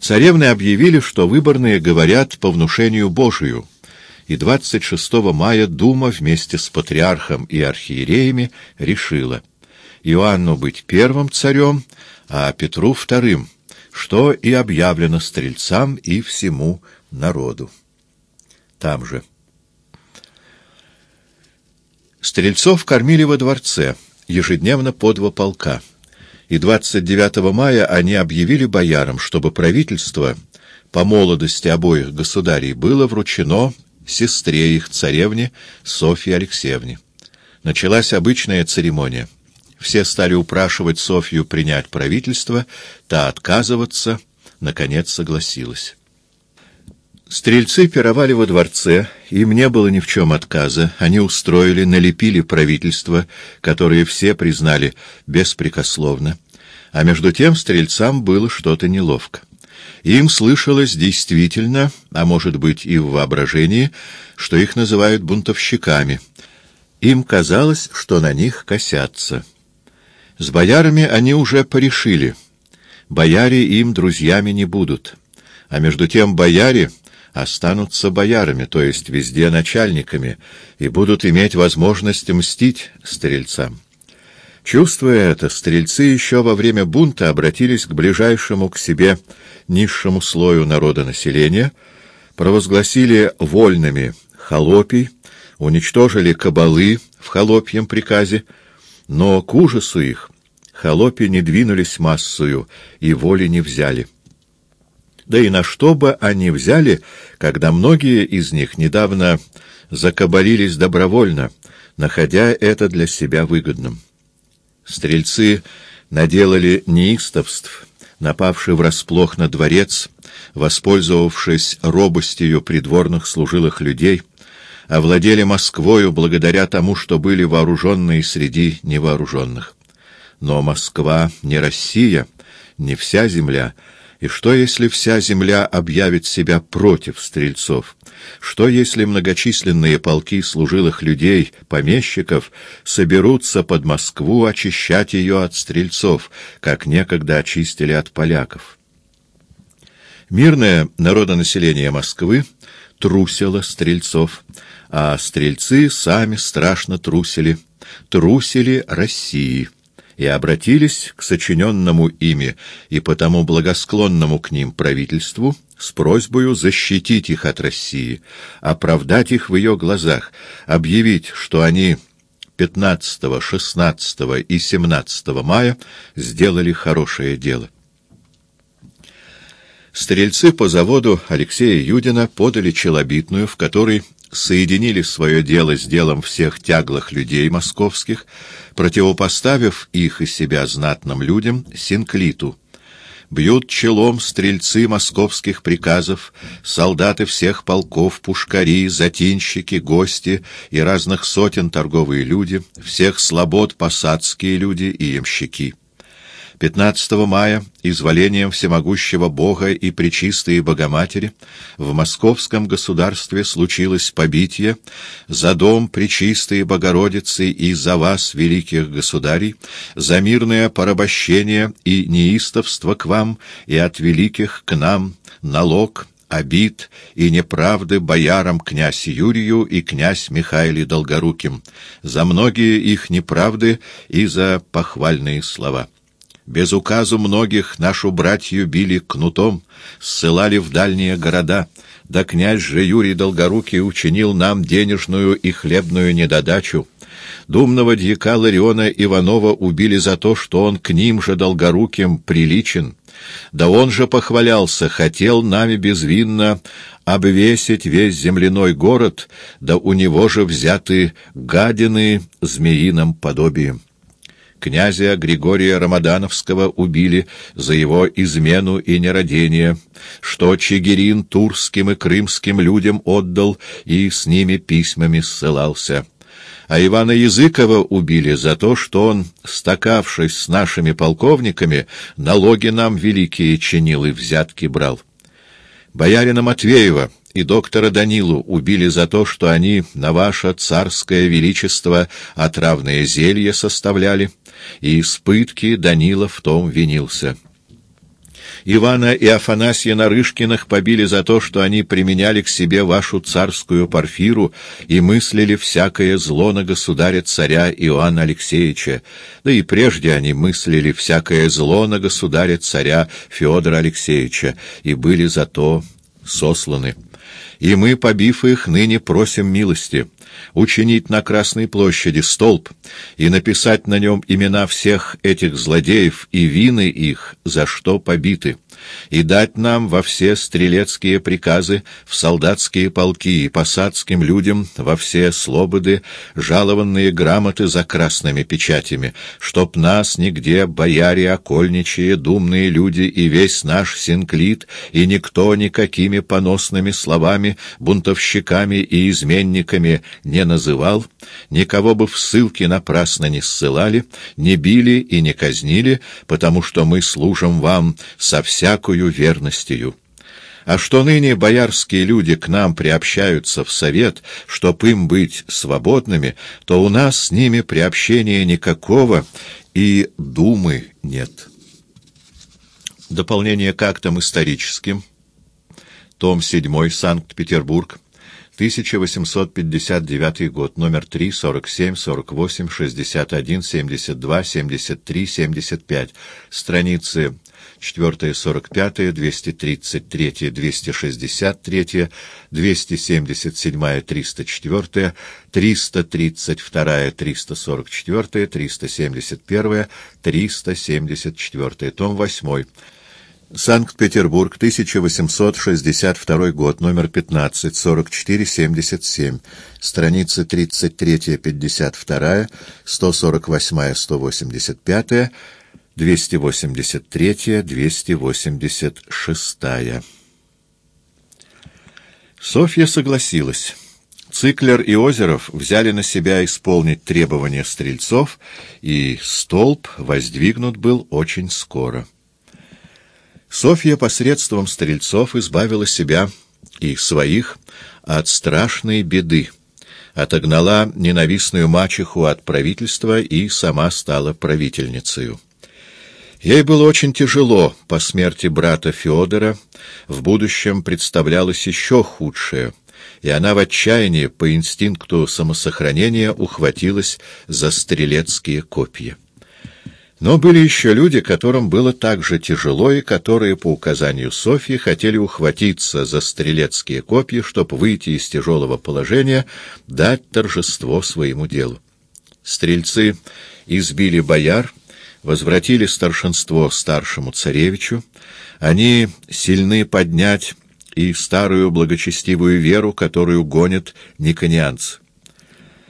Царевны объявили, что выборные говорят по внушению Божию, и 26 мая Дума вместе с патриархом и архиереями решила Иоанну быть первым царем, а Петру вторым, что и объявлено стрельцам и всему народу. Там же. Стрельцов кормили во дворце, ежедневно по два полка — и 29 мая они объявили боярам, чтобы правительство по молодости обоих государей было вручено сестре их царевне Софье Алексеевне. Началась обычная церемония. Все стали упрашивать Софью принять правительство, та отказываться, наконец согласилась. Стрельцы пировали во дворце, им не было ни в чем отказа, они устроили, налепили правительство, которое все признали беспрекословно, а между тем стрельцам было что-то неловко. Им слышалось действительно, а может быть и в воображении, что их называют бунтовщиками. Им казалось, что на них косятся. С боярами они уже порешили. Бояре им друзьями не будут. А между тем бояре останутся боярами, то есть везде начальниками, и будут иметь возможность мстить стрельцам. Чувствуя это, стрельцы еще во время бунта обратились к ближайшему к себе низшему слою народонаселения, провозгласили вольными холопий, уничтожили кабалы в холопьем приказе, но к ужасу их холопи не двинулись массою и воли не взяли. Да и на что бы они взяли, когда многие из них недавно закабалились добровольно, находя это для себя выгодным. Стрельцы наделали неистовств, напавши врасплох на дворец, воспользовавшись робостью придворных служилых людей, овладели Москвою благодаря тому, что были вооруженные среди невооруженных. Но Москва не Россия, не вся земля — и что, если вся земля объявит себя против стрельцов? Что, если многочисленные полки служилых людей, помещиков, соберутся под Москву очищать ее от стрельцов, как некогда очистили от поляков? Мирное народонаселение Москвы трусило стрельцов, а стрельцы сами страшно трусили, трусили России и обратились к сочиненному ими и потому благосклонному к ним правительству с просьбой защитить их от России, оправдать их в ее глазах, объявить, что они 15, 16 и 17 мая сделали хорошее дело. Стрельцы по заводу Алексея Юдина подали челобитную, в которой соединили свое дело с делом всех тяглых людей московских, противопоставив их и себя знатным людям синклиту. Бьют челом стрельцы московских приказов, солдаты всех полков, пушкари, затинщики, гости и разных сотен торговые люди, всех слобод посадские люди и ямщики. 15 мая изволением всемогущего Бога и Пречистой Богоматери в московском государстве случилось побитие за дом Пречистой Богородицы и за вас, великих государей, за мирное порабощение и неистовство к вам и от великих к нам налог, обид и неправды боярам князь Юрию и князь Михаиле Долгоруким, за многие их неправды и за похвальные слова. Без указу многих нашу братью били кнутом, ссылали в дальние города, да князь же Юрий Долгорукий учинил нам денежную и хлебную недодачу. Думного дьяка Лариона Иванова убили за то, что он к ним же Долгоруким приличен. Да он же похвалялся, хотел нами безвинно обвесить весь земляной город, да у него же взяты гадины змеиным подобием князя Григория Рамадановского убили за его измену и нерадение, что Чигирин турским и крымским людям отдал и с ними письмами ссылался. А Ивана Языкова убили за то, что он, стакавшись с нашими полковниками, налоги нам великие чинил и взятки брал. Боярина Матвеева и доктора Данилу убили за то, что они на ваше царское величество отравное зелье составляли, и из пытки Данила в том винился. Ивана и Афанасия Нарышкиных побили за то, что они применяли к себе вашу царскую парфиру и мыслили всякое зло на государя-царя Иоанна Алексеевича, да и прежде они мыслили всякое зло на государя-царя Федора Алексеевича и были за то сосланы. И мы, побив их, ныне просим милости — учинить на Красной площади столб и написать на нем имена всех этих злодеев и вины их, за что побиты, и дать нам во все стрелецкие приказы, в солдатские полки и посадским людям во все слободы жалованные грамоты за красными печатями, чтоб нас нигде бояре окольничие, думные люди и весь наш синклит, и никто никакими поносными словами, бунтовщиками и изменниками не называл, никого бы в ссылке напрасно не ссылали, не били и не казнили, потому что мы служим вам со всякою верностью. А что ныне боярские люди к нам приобщаются в совет, чтоб им быть свободными, то у нас с ними приобщения никакого и думы нет. Дополнение к актам историческим. Том 7, Санкт-Петербург. 1859 год, номер 3, 47, 48, 61, 72, 73, 75, страницы 4, 45, 233, 263, 277, 304, 332, 344, 371, 374, том 8. Санкт-Петербург, 1862 год, номер 15, 44-77, страницы 33-52, 148-185, 283-286. Софья согласилась. Циклер и Озеров взяли на себя исполнить требования стрельцов, и столб воздвигнут был очень скоро. Софья посредством стрельцов избавила себя и своих от страшной беды, отогнала ненавистную мачеху от правительства и сама стала правительницей. Ей было очень тяжело по смерти брата Федора, в будущем представлялось еще худшее, и она в отчаянии по инстинкту самосохранения ухватилась за стрелецкие копья. Но были еще люди, которым было так же тяжело, и которые, по указанию Софьи, хотели ухватиться за стрелецкие копья, чтобы выйти из тяжелого положения, дать торжество своему делу. Стрельцы избили бояр, возвратили старшинство старшему царевичу, они сильны поднять и старую благочестивую веру, которую гонят никонианцы.